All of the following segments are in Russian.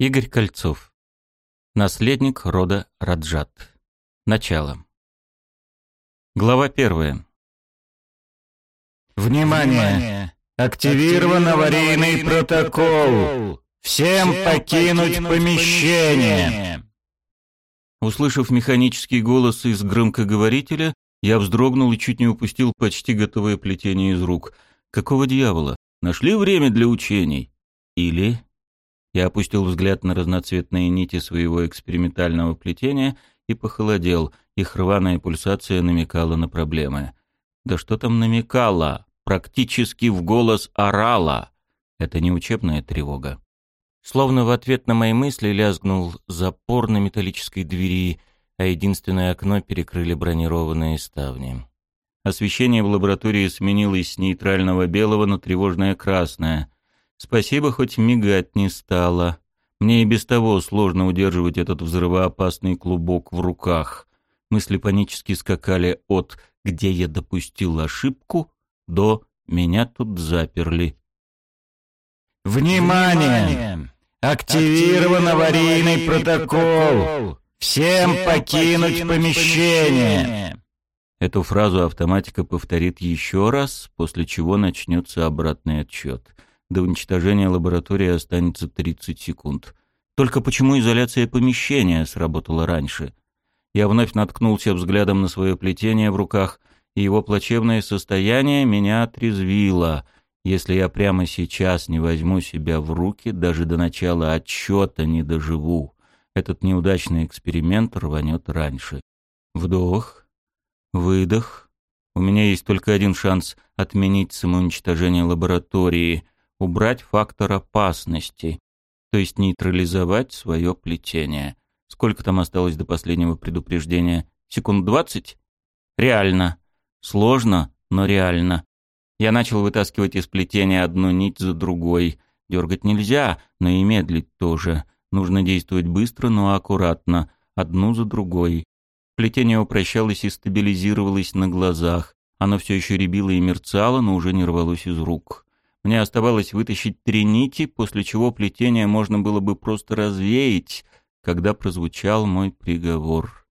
Игорь Кольцов. Наследник рода Раджат. Начало. Глава первая. Внимание! Активирован аварийный протокол! Всем покинуть помещение! Услышав механический голос из громкоговорителя, я вздрогнул и чуть не упустил почти готовое плетение из рук. Какого дьявола? Нашли время для учений? Или я опустил взгляд на разноцветные нити своего экспериментального плетения и похолодел. Их рваная пульсация намекала на проблемы. Да что там намекала? Практически в голос орала. Это не учебная тревога. Словно в ответ на мои мысли лязгнул запор на металлической двери, а единственное окно перекрыли бронированные ставни. Освещение в лаборатории сменилось с нейтрального белого на тревожное красное. Спасибо, хоть мигать не стало. Мне и без того сложно удерживать этот взрывоопасный клубок в руках. Мысли панически скакали от «где я допустил ошибку» до «меня тут заперли». «Внимание! Активирован аварийный протокол! Всем покинуть помещение!» Эту фразу автоматика повторит еще раз, после чего начнется обратный отчет. До уничтожения лаборатории останется 30 секунд. Только почему изоляция помещения сработала раньше? Я вновь наткнулся взглядом на свое плетение в руках, и его плачевное состояние меня отрезвило. Если я прямо сейчас не возьму себя в руки, даже до начала отчета не доживу. Этот неудачный эксперимент рванет раньше. Вдох, выдох. У меня есть только один шанс отменить самоуничтожение лаборатории — убрать фактор опасности, то есть нейтрализовать свое плетение. Сколько там осталось до последнего предупреждения? Секунд двадцать? Реально. Сложно, но реально. Я начал вытаскивать из плетения одну нить за другой. Дергать нельзя, но и медлить тоже. Нужно действовать быстро, но аккуратно, одну за другой. Плетение упрощалось и стабилизировалось на глазах. Оно все еще рябило и мерцало, но уже не рвалось из рук. Мне оставалось вытащить три нити, после чего плетение можно было бы просто развеять, когда прозвучал мой приговор.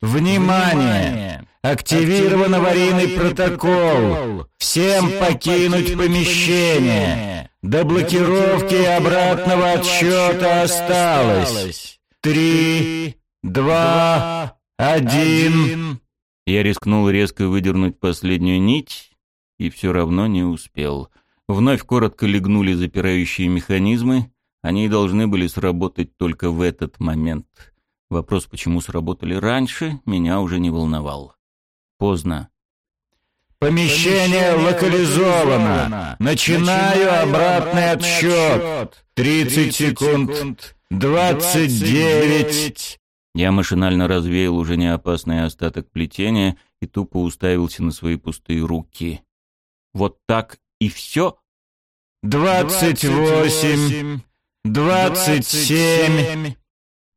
«Внимание! Активирован аварийный протокол! Всем покинуть помещение! До блокировки обратного отсчета осталось! Три, два, один...» Я рискнул резко выдернуть последнюю нить и все равно не успел — Вновь коротко легнули запирающие механизмы. Они должны были сработать только в этот момент. Вопрос, почему сработали раньше, меня уже не волновал. Поздно. «Помещение локализовано! Начинаю обратный отсчет! 30 секунд! 29!» Я машинально развеял уже неопасный остаток плетения и тупо уставился на свои пустые руки. Вот так и все? «Двадцать восемь! Двадцать семь!»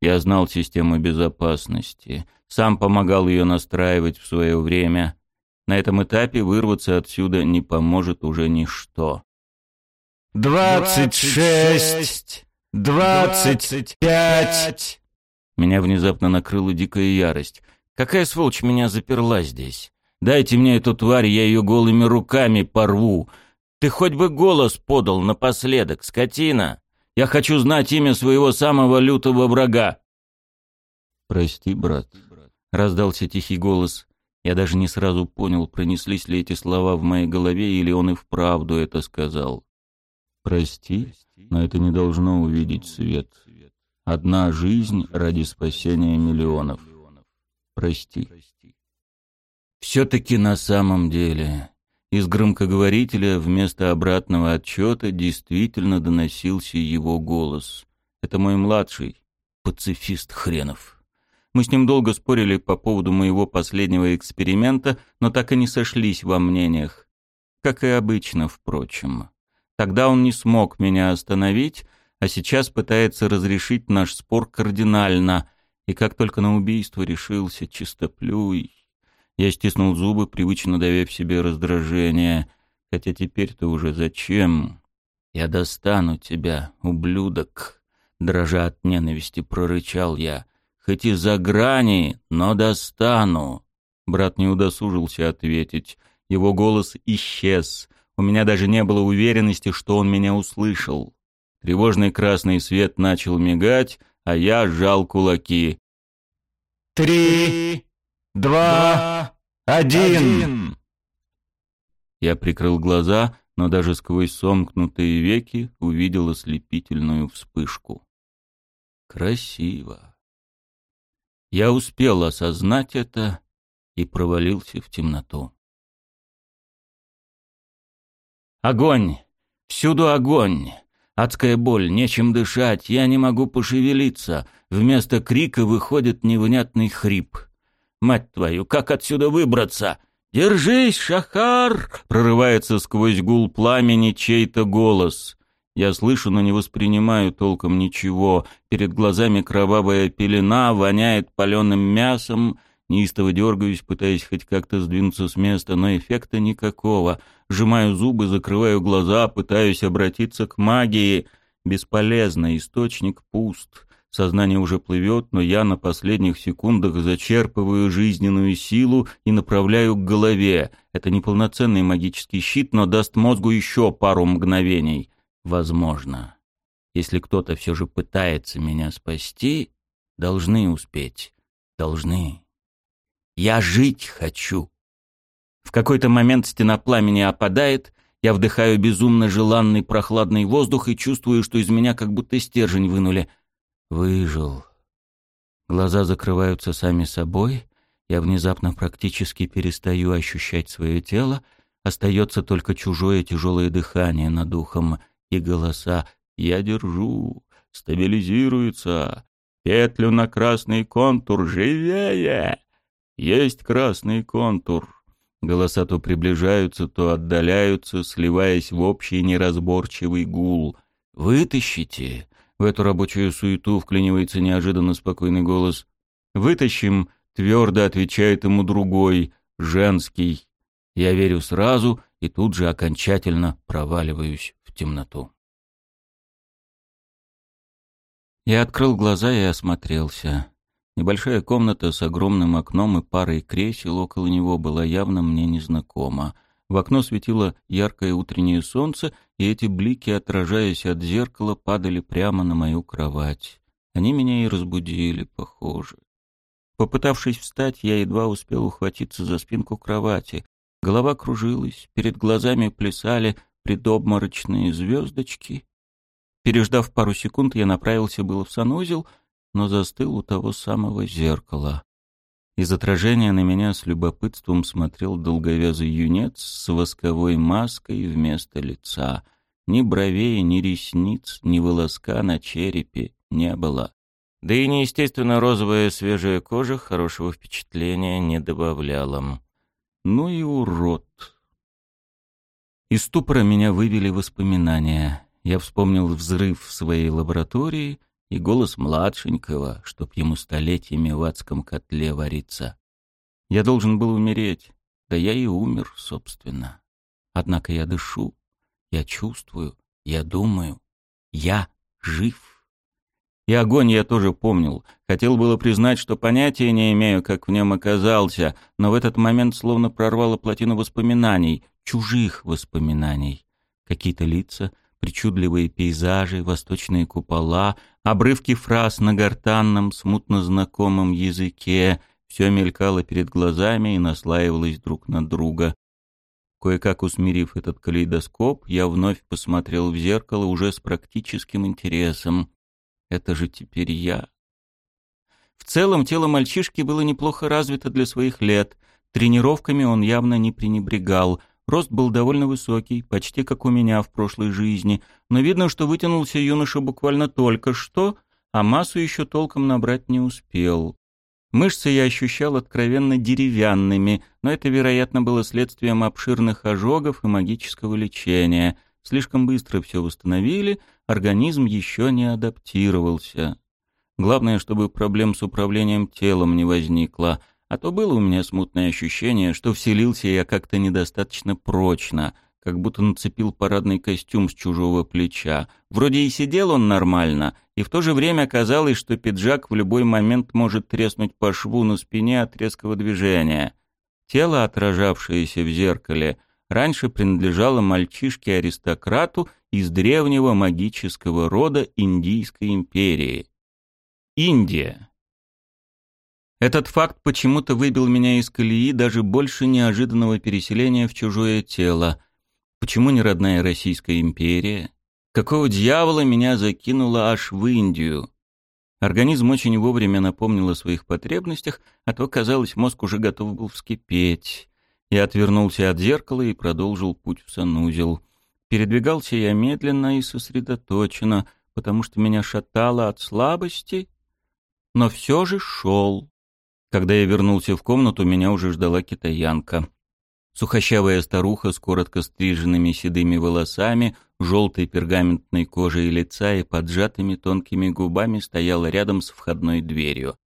Я знал систему безопасности, сам помогал ее настраивать в свое время. На этом этапе вырваться отсюда не поможет уже ничто. «Двадцать шесть! Двадцать пять!» Меня внезапно накрыла дикая ярость. Какая сволочь меня заперла здесь? Дайте мне эту тварь, я ее голыми руками порву. Ты хоть бы голос подал напоследок, скотина. Я хочу знать имя своего самого лютого врага. Прости, брат, раздался тихий голос. Я даже не сразу понял, пронеслись ли эти слова в моей голове или он и вправду это сказал. Прости, но это не должно увидеть свет. Одна жизнь ради спасения миллионов. Прости. Все-таки на самом деле из громкоговорителя вместо обратного отчета действительно доносился его голос. Это мой младший, пацифист хренов. Мы с ним долго спорили по поводу моего последнего эксперимента, но так и не сошлись во мнениях. Как и обычно, впрочем. Тогда он не смог меня остановить, а сейчас пытается разрешить наш спор кардинально, и как только на убийство решился чистоплюй... Я стиснул зубы, привычно давя в себе раздражение. Хотя теперь-то уже зачем? Я достану тебя, ублюдок. дрожа от ненависти, прорычал я. «Хоть и за грани, но достану!» Брат не удосужился ответить. Его голос исчез. У меня даже не было уверенности, что он меня услышал. Тревожный красный свет начал мигать, а я сжал кулаки. «Три, два, один!» Я прикрыл глаза, но даже сквозь сомкнутые веки увидел ослепительную вспышку. Красиво. Я успел осознать это и провалился в темноту. Огонь! Всюду огонь! Адская боль, нечем дышать, я не могу пошевелиться. Вместо крика выходит невнятный хрип. Мать твою, как отсюда выбраться? «Держись, Шахар!» — прорывается сквозь гул пламени чей-то голос. Я слышу, но не воспринимаю толком ничего. Перед глазами кровавая пелена, воняет паленым мясом. Неистово дергаюсь, пытаясь хоть как-то сдвинуться с места, но эффекта никакого. Сжимаю зубы, закрываю глаза, пытаюсь обратиться к магии. Бесполезно, источник пуст. Сознание уже плывет, но я на последних секундах зачерпываю жизненную силу и направляю к голове. Это неполноценный магический щит, но даст мозгу еще пару мгновений. Возможно. Если кто-то все же пытается меня спасти, должны успеть. Должны. Я жить хочу. В какой-то момент стена пламени опадает, я вдыхаю безумно желанный прохладный воздух и чувствую, что из меня как будто стержень вынули — Выжил. Глаза закрываются сами собой. Я внезапно практически перестаю ощущать свое тело. Остается только чужое тяжелое дыхание над ухом и голоса. «Я держу. Стабилизируется. Петлю на красный контур. Живее!» «Есть красный контур». Голоса то приближаются, то отдаляются, сливаясь в общий неразборчивый гул. «Вытащите! В эту рабочую суету вклинивается неожиданно спокойный голос. «Вытащим!» — твердо отвечает ему другой, женский. Я верю сразу и тут же окончательно проваливаюсь в темноту. Я открыл глаза и осмотрелся. Небольшая комната с огромным окном и парой кресел около него была явно мне незнакома — в окно светило яркое утреннее солнце, и эти блики, отражаясь от зеркала, падали прямо на мою кровать. Они меня и разбудили, похоже. Попытавшись встать, я едва успел ухватиться за спинку кровати. Голова кружилась, перед глазами плясали предобморочные звездочки. Переждав пару секунд, я направился было в санузел, но застыл у того самого зеркала. Из отражения на меня с любопытством смотрел долговязый юнец с восковой маской вместо лица. Ни бровей, ни ресниц, ни волоска на черепе не было. Да и неестественно розовая свежая кожа хорошего впечатления не добавляла. Ну и урод. Из ступора меня вывели воспоминания. Я вспомнил взрыв в своей лаборатории и голос младшенького, чтоб ему столетиями в адском котле вариться. Я должен был умереть, да я и умер, собственно. Однако я дышу, я чувствую, я думаю, я жив. И огонь я тоже помнил. Хотел было признать, что понятия не имею, как в нем оказался, но в этот момент словно прорвало плотину воспоминаний, чужих воспоминаний. Какие-то лица, причудливые пейзажи, восточные купола, обрывки фраз на гортанном, смутно знакомом языке. Все мелькало перед глазами и наслаивалось друг на друга. Кое-как усмирив этот калейдоскоп, я вновь посмотрел в зеркало уже с практическим интересом. Это же теперь я. В целом, тело мальчишки было неплохо развито для своих лет. Тренировками он явно не пренебрегал — Рост был довольно высокий, почти как у меня в прошлой жизни, но видно, что вытянулся юноша буквально только что, а массу еще толком набрать не успел. Мышцы я ощущал откровенно деревянными, но это, вероятно, было следствием обширных ожогов и магического лечения. Слишком быстро все восстановили, организм еще не адаптировался. Главное, чтобы проблем с управлением телом не возникло — а то было у меня смутное ощущение, что вселился я как-то недостаточно прочно, как будто нацепил парадный костюм с чужого плеча. Вроде и сидел он нормально, и в то же время казалось, что пиджак в любой момент может треснуть по шву на спине от резкого движения. Тело, отражавшееся в зеркале, раньше принадлежало мальчишке-аристократу из древнего магического рода Индийской империи. Индия. Этот факт почему-то выбил меня из колеи даже больше неожиданного переселения в чужое тело. Почему не родная Российская империя? Какого дьявола меня закинуло аж в Индию? Организм очень вовремя напомнил о своих потребностях, а то, казалось, мозг уже готов был вскипеть. Я отвернулся от зеркала и продолжил путь в санузел. Передвигался я медленно и сосредоточенно, потому что меня шатало от слабости, но все же шел. Когда я вернулся в комнату, меня уже ждала китаянка. Сухощавая старуха с коротко стриженными седыми волосами, желтой пергаментной кожей лица и поджатыми тонкими губами стояла рядом с входной дверью.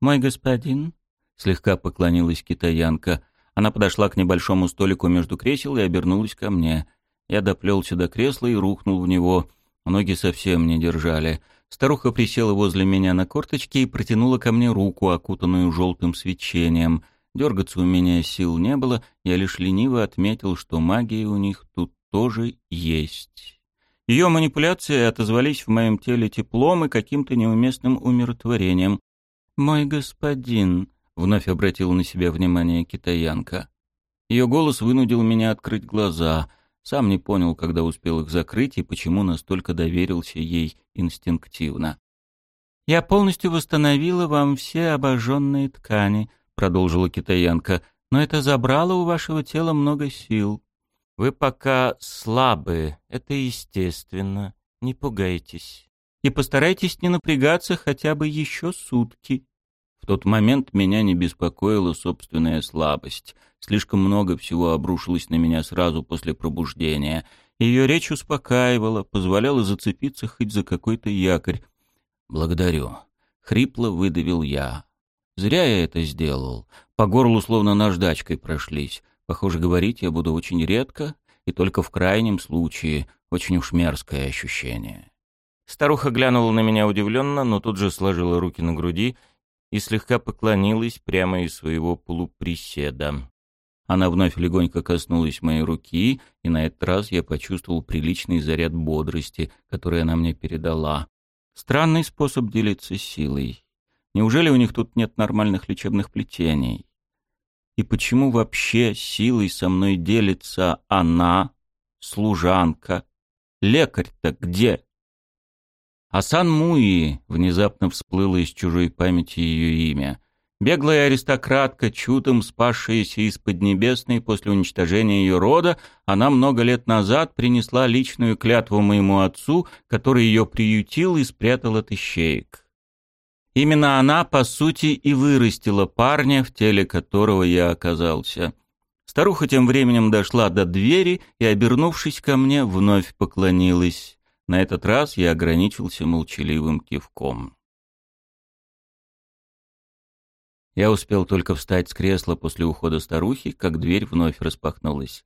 «Мой господин», — слегка поклонилась китаянка, она подошла к небольшому столику между кресел и обернулась ко мне. Я доплелся до кресла и рухнул в него. Ноги совсем не держали. Старуха присела возле меня на корточки и протянула ко мне руку, окутанную желтым свечением. Дергаться у меня сил не было, я лишь лениво отметил, что магия у них тут тоже есть. Ее манипуляции отозвались в моем теле теплом и каким-то неуместным умиротворением. «Мой господин», — вновь обратила на себя внимание китаянка. Ее голос вынудил меня открыть глаза — сам не понял, когда успел их закрыть и почему настолько доверился ей инстинктивно. «Я полностью восстановила вам все обожженные ткани», — продолжила китаянка, «но это забрало у вашего тела много сил. Вы пока слабы, это естественно, не пугайтесь. И постарайтесь не напрягаться хотя бы еще сутки». Тот момент меня не беспокоила собственная слабость. Слишком много всего обрушилось на меня сразу после пробуждения. Ее речь успокаивала, позволяла зацепиться хоть за какой-то якорь. «Благодарю». Хрипло выдавил я. Зря я это сделал. По горлу словно наждачкой прошлись. Похоже, говорить я буду очень редко, и только в крайнем случае. Очень уж мерзкое ощущение. Старуха глянула на меня удивленно, но тут же сложила руки на груди и слегка поклонилась прямо из своего полуприседа. Она вновь легонько коснулась моей руки, и на этот раз я почувствовал приличный заряд бодрости, который она мне передала. Странный способ делиться силой. Неужели у них тут нет нормальных лечебных плетений? И почему вообще силой со мной делится она, служанка? Лекарь-то где? Асан Муи внезапно всплыло из чужой памяти ее имя. Беглая аристократка, чудом спасшаяся из Поднебесной после уничтожения ее рода, она много лет назад принесла личную клятву моему отцу, который ее приютил и спрятал от ищеек. Именно она, по сути, и вырастила парня, в теле которого я оказался. Старуха тем временем дошла до двери и, обернувшись ко мне, вновь поклонилась. На этот раз я ограничился молчаливым кивком. Я успел только встать с кресла после ухода старухи, как дверь вновь распахнулась.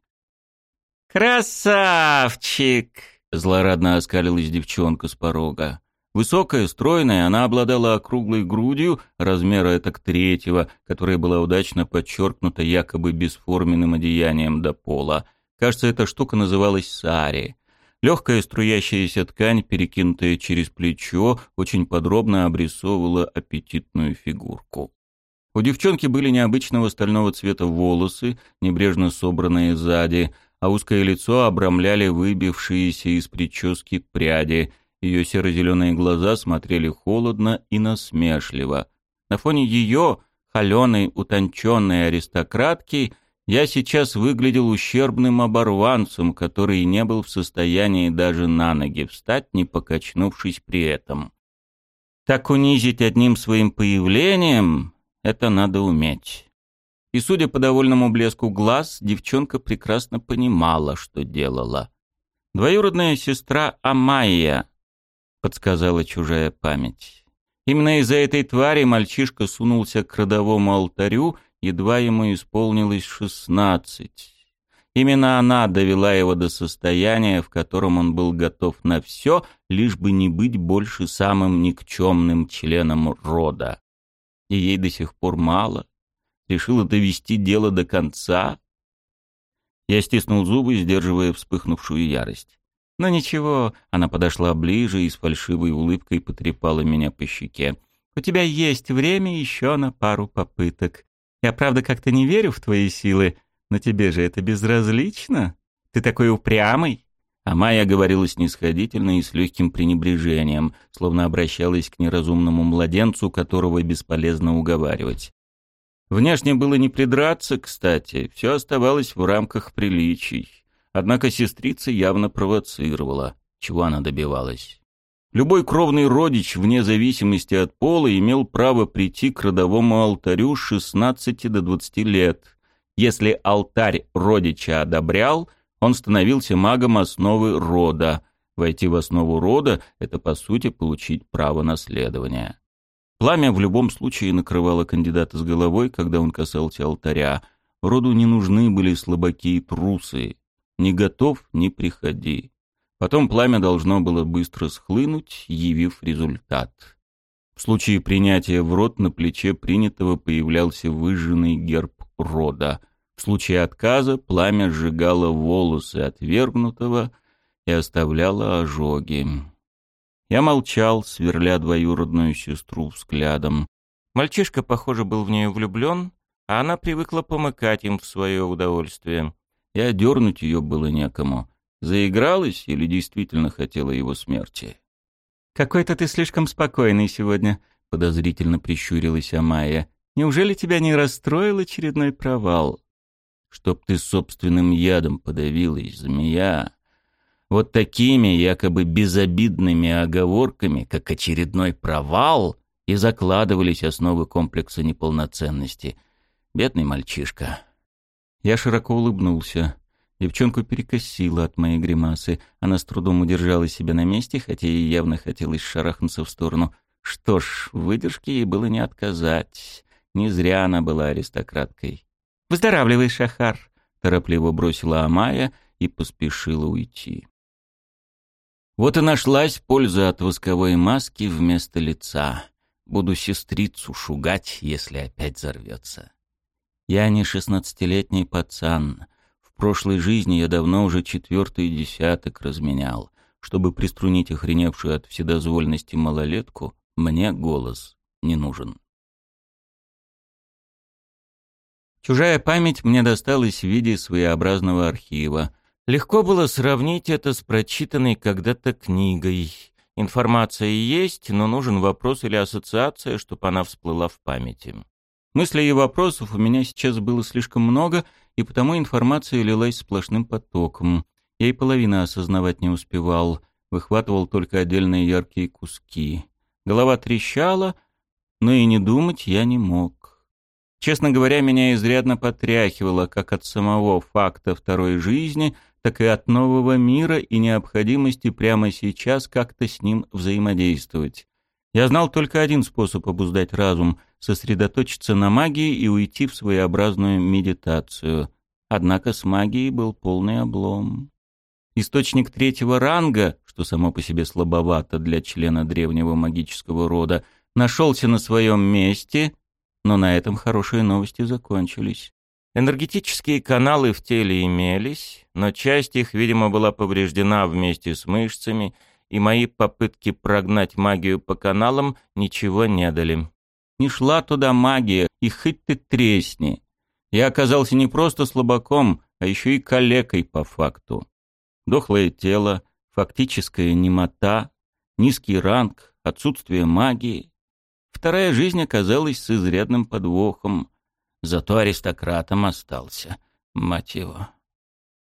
«Красавчик!» — злорадно оскалилась девчонка с порога. Высокая, стройная, она обладала округлой грудью, размера этак третьего, которая была удачно подчеркнута якобы бесформенным одеянием до пола. Кажется, эта штука называлась сари. Легкая струящаяся ткань, перекинутая через плечо, очень подробно обрисовывала аппетитную фигурку. У девчонки были необычного стального цвета волосы, небрежно собранные сзади, а узкое лицо обрамляли выбившиеся из прически пряди. Ее серо-зеленые глаза смотрели холодно и насмешливо. На фоне ее, холеной, утонченной аристократки, я сейчас выглядел ущербным оборванцем, который не был в состоянии даже на ноги встать, не покачнувшись при этом. Так унизить одним своим появлением это надо уметь. И, судя по довольному блеску глаз, девчонка прекрасно понимала, что делала. «Двоюродная сестра Амайя», — подсказала чужая память. Именно из-за этой твари мальчишка сунулся к родовому алтарю, едва ему исполнилось шестнадцать. Именно она довела его до состояния, в котором он был готов на все, лишь бы не быть больше самым никчемным членом рода. И ей до сих пор мало. Решила довести дело до конца. Я стиснул зубы, сдерживая вспыхнувшую ярость. Но ничего, она подошла ближе и с фальшивой улыбкой потрепала меня по щеке. «У тебя есть время еще на пару попыток. Я правда как-то не верю в твои силы, но тебе же это безразлично. Ты такой упрямый. А Майя говорила снисходительно и с легким пренебрежением, словно обращалась к неразумному младенцу, которого бесполезно уговаривать. Внешне было не придраться, кстати, все оставалось в рамках приличий. Однако сестрица явно провоцировала, чего она добивалась. Любой кровный родич, вне зависимости от пола, имел право прийти к родовому алтарю с 16 до 20 лет, если алтарь родича одобрял, он становился магом основы рода. Войти в основу рода — это, по сути, получить право наследования. Пламя в любом случае накрывало кандидата с головой, когда он касался алтаря. Роду не нужны были слабаки и трусы. Не готов — не приходи. Потом пламя должно было быстро схлынуть, явив результат. В случае принятия в рот на плече принятого появлялся выжженный герб рода. В случае отказа пламя сжигало волосы отвергнутого и оставляло ожоги. Я молчал, сверля двоюродную сестру взглядом. Мальчишка, похоже, был в нее влюблен, а она привыкла помыкать им в свое удовольствие. И одернуть ее было некому. Заигралась или действительно хотела его смерти? «Какой-то ты слишком спокойный сегодня», — подозрительно прищурилась Амая. «Неужели тебя не расстроил очередной провал?» чтоб ты собственным ядом подавилась, змея. Вот такими якобы безобидными оговорками, как очередной провал, и закладывались основы комплекса неполноценности. Бедный мальчишка. Я широко улыбнулся. Девчонку перекосило от моей гримасы. Она с трудом удержала себя на месте, хотя ей явно хотелось шарахнуться в сторону. Что ж, выдержки ей было не отказать. Не зря она была аристократкой. «Выздоравливай, Шахар», — торопливо бросила Амая и поспешила уйти. Вот и нашлась польза от восковой маски вместо лица. Буду сестрицу шугать, если опять взорвется. Я не шестнадцатилетний пацан. Прошлой жизни я давно уже четвертый десяток разменял. Чтобы приструнить охреневшую от вседозвольности малолетку, мне голос не нужен. Чужая память мне досталась в виде своеобразного архива. Легко было сравнить это с прочитанной когда-то книгой. Информация есть, но нужен вопрос или ассоциация, чтобы она всплыла в памяти. Мыслей и вопросов у меня сейчас было слишком много, и потому информация лилась сплошным потоком. Я и половины осознавать не успевал, выхватывал только отдельные яркие куски. Голова трещала, но и не думать я не мог. Честно говоря, меня изрядно потряхивало как от самого факта второй жизни, так и от нового мира и необходимости прямо сейчас как-то с ним взаимодействовать. Я знал только один способ обуздать разум — сосредоточиться на магии и уйти в своеобразную медитацию. Однако с магией был полный облом. Источник третьего ранга, что само по себе слабовато для члена древнего магического рода, нашелся на своем месте но на этом хорошие новости закончились. Энергетические каналы в теле имелись, но часть их, видимо, была повреждена вместе с мышцами, и мои попытки прогнать магию по каналам ничего не дали. Не шла туда магия, и хоть ты тресни. Я оказался не просто слабаком, а еще и калекой по факту. Дохлое тело, фактическая немота, низкий ранг, отсутствие магии. Вторая жизнь оказалась с изрядным подвохом. Зато аристократом остался. Мать его.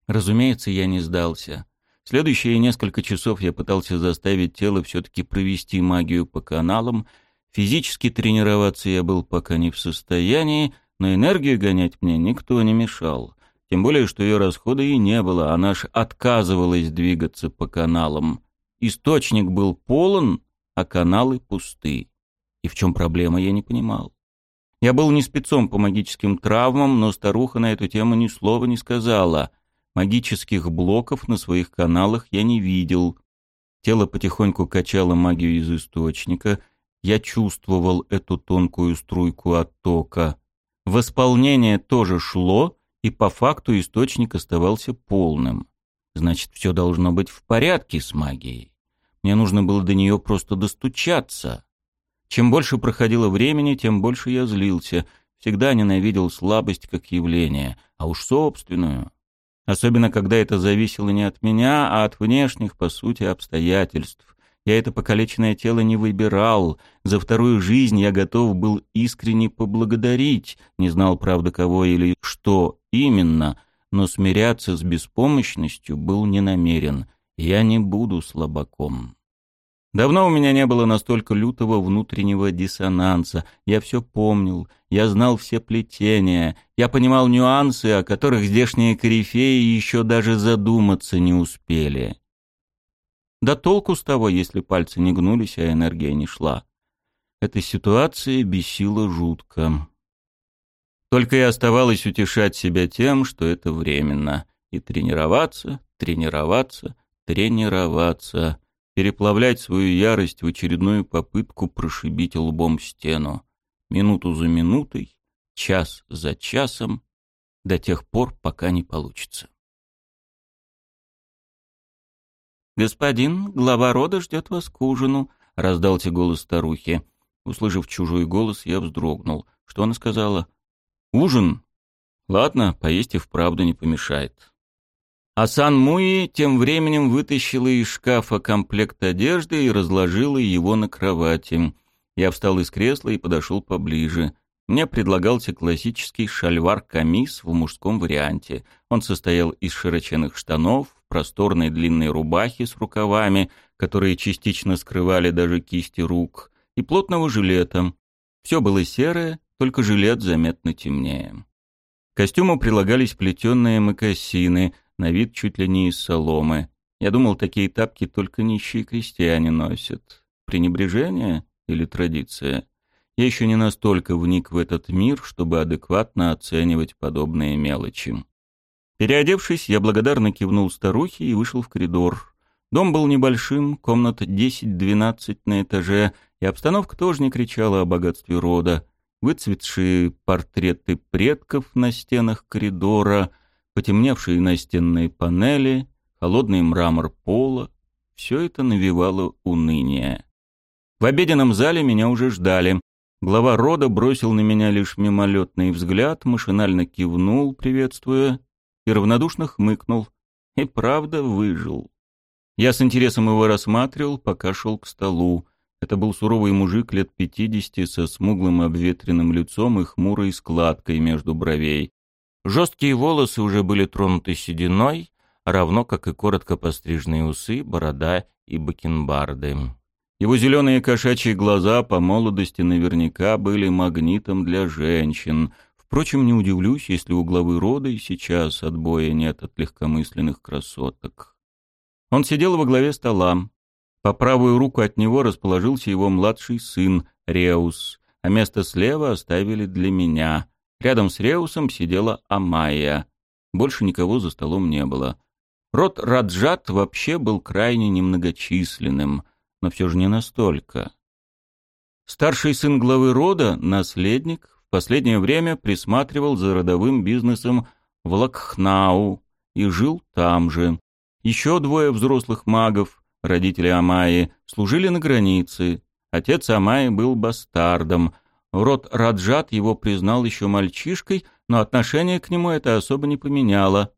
Разумеется, я не сдался. Следующие несколько часов я пытался заставить тело все-таки провести магию по каналам. Физически тренироваться я был пока не в состоянии, но энергию гонять мне никто не мешал. Тем более, что ее расхода и не было, она ж отказывалась двигаться по каналам. Источник был полон, а каналы пусты. И в чем проблема, я не понимал. Я был не спецом по магическим травмам, но старуха на эту тему ни слова не сказала. Магических блоков на своих каналах я не видел. Тело потихоньку качало магию из источника. Я чувствовал эту тонкую струйку оттока. Восполнение тоже шло, и по факту источник оставался полным. Значит, все должно быть в порядке с магией. Мне нужно было до нее просто достучаться. Чем больше проходило времени, тем больше я злился. Всегда ненавидел слабость как явление, а уж собственную. Особенно, когда это зависело не от меня, а от внешних, по сути, обстоятельств. Я это покалеченное тело не выбирал. За вторую жизнь я готов был искренне поблагодарить. Не знал, правда, кого или что именно, но смиряться с беспомощностью был не намерен. Я не буду слабаком. Давно у меня не было настолько лютого внутреннего диссонанса. Я все помнил, я знал все плетения, я понимал нюансы, о которых здешние корифеи еще даже задуматься не успели. Да толку с того, если пальцы не гнулись, а энергия не шла. Эта ситуация бесила жутко. Только и оставалось утешать себя тем, что это временно. И тренироваться, тренироваться, тренироваться переплавлять свою ярость в очередную попытку прошибить лбом стену. Минуту за минутой, час за часом, до тех пор, пока не получится. «Господин, глава рода ждет вас к ужину», — раздался голос старухи. Услышав чужой голос, я вздрогнул. Что она сказала? «Ужин? Ладно, поесть и вправду не помешает». Асан Муи тем временем вытащила из шкафа комплект одежды и разложила его на кровати. Я встал из кресла и подошел поближе. Мне предлагался классический шальвар-камис в мужском варианте. Он состоял из широченных штанов, просторной длинной рубахи с рукавами, которые частично скрывали даже кисти рук, и плотного жилета. Все было серое, только жилет заметно темнее. К костюму прилагались плетеные мокасины — на вид чуть ли не из соломы. Я думал, такие тапки только нищие крестьяне носят. Пренебрежение или традиция? Я еще не настолько вник в этот мир, чтобы адекватно оценивать подобные мелочи. Переодевшись, я благодарно кивнул старухе и вышел в коридор. Дом был небольшим, комнат 10-12 на этаже, и обстановка тоже не кричала о богатстве рода. Выцветшие портреты предков на стенах коридора — потемневшие настенные панели, холодный мрамор пола — все это навевало уныние. В обеденном зале меня уже ждали. Глава рода бросил на меня лишь мимолетный взгляд, машинально кивнул, приветствуя, и равнодушно хмыкнул. И правда выжил. Я с интересом его рассматривал, пока шел к столу. Это был суровый мужик лет пятидесяти со смуглым обветренным лицом и хмурой складкой между бровей. Жесткие волосы уже были тронуты сединой, равно как и коротко постриженные усы, борода и бакенбарды. Его зеленые кошачьи глаза по молодости наверняка были магнитом для женщин. Впрочем, не удивлюсь, если у главы рода и сейчас отбоя нет от легкомысленных красоток. Он сидел во главе стола. По правую руку от него расположился его младший сын, Реус, а место слева оставили для меня — Рядом с Реусом сидела Амайя. Больше никого за столом не было. Род Раджат вообще был крайне немногочисленным, но все же не настолько. Старший сын главы рода, наследник, в последнее время присматривал за родовым бизнесом в Лакхнау и жил там же. Еще двое взрослых магов, родители Амайи, служили на границе. Отец Амайи был бастардом, Род Раджат его признал еще мальчишкой, но отношение к нему это особо не поменяло.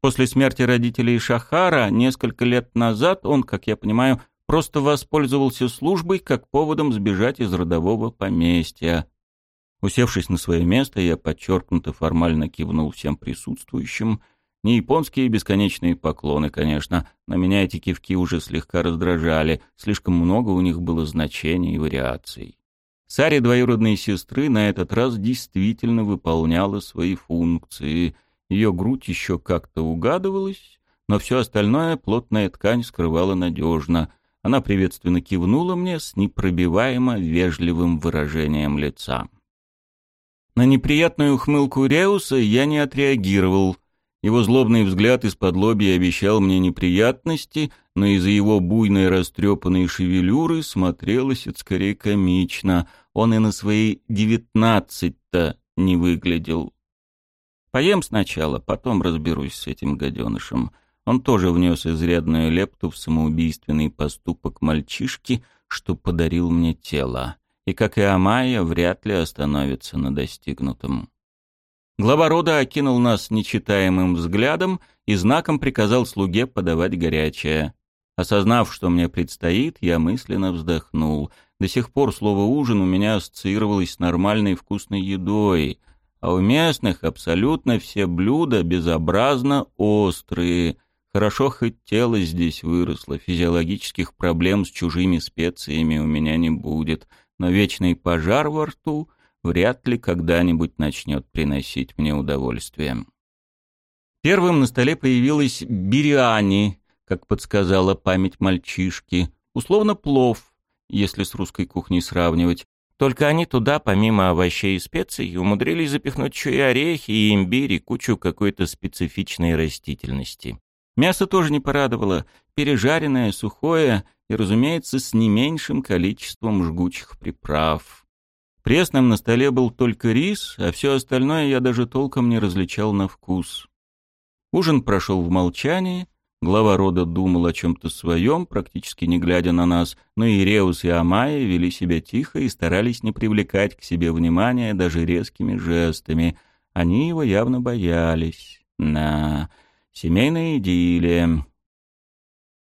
После смерти родителей Шахара несколько лет назад он, как я понимаю, просто воспользовался службой как поводом сбежать из родового поместья. Усевшись на свое место, я подчеркнуто формально кивнул всем присутствующим. Не японские бесконечные поклоны, конечно, но меня эти кивки уже слегка раздражали, слишком много у них было значений и вариаций. Саре двоюродной сестры на этот раз действительно выполняла свои функции. Ее грудь еще как-то угадывалась, но все остальное плотная ткань скрывала надежно. Она приветственно кивнула мне с непробиваемо вежливым выражением лица. На неприятную ухмылку Реуса я не отреагировал. Его злобный взгляд из-под лобья обещал мне неприятности, но из-за его буйной растрепанной шевелюры смотрелось это скорее комично. Он и на свои девятнадцать-то не выглядел. Поем сначала, потом разберусь с этим гаденышем. Он тоже внес изрядную лепту в самоубийственный поступок мальчишки, что подарил мне тело. И, как и Амая, вряд ли остановится на достигнутом. Глава рода окинул нас нечитаемым взглядом и знаком приказал слуге подавать горячее. Осознав, что мне предстоит, я мысленно вздохнул. До сих пор слово «ужин» у меня ассоциировалось с нормальной вкусной едой, а у местных абсолютно все блюда безобразно острые. Хорошо, хоть тело здесь выросло, физиологических проблем с чужими специями у меня не будет, но вечный пожар во рту — вряд ли когда-нибудь начнет приносить мне удовольствие. Первым на столе появилась бириани, как подсказала память мальчишки, условно плов, если с русской кухней сравнивать. Только они туда, помимо овощей и специй, умудрились запихнуть еще и орехи, и имбирь, и кучу какой-то специфичной растительности. Мясо тоже не порадовало, пережаренное, сухое и, разумеется, с не меньшим количеством жгучих приправ. Пресным на столе был только рис, а все остальное я даже толком не различал на вкус. Ужин прошел в молчании, глава рода думал о чем-то своем, практически не глядя на нас, но и Реус и Амая вели себя тихо и старались не привлекать к себе внимания даже резкими жестами. Они его явно боялись. На семейная идиллия.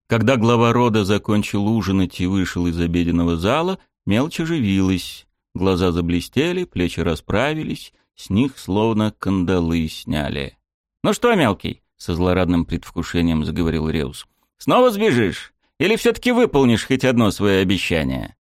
Когда глава рода закончил ужинать и вышел из обеденного зала, мелочь оживилась. Глаза заблестели, плечи расправились, с них словно кандалы сняли. «Ну что, мелкий?» — со злорадным предвкушением заговорил Реус. «Снова сбежишь? Или все-таки выполнишь хоть одно свое обещание?»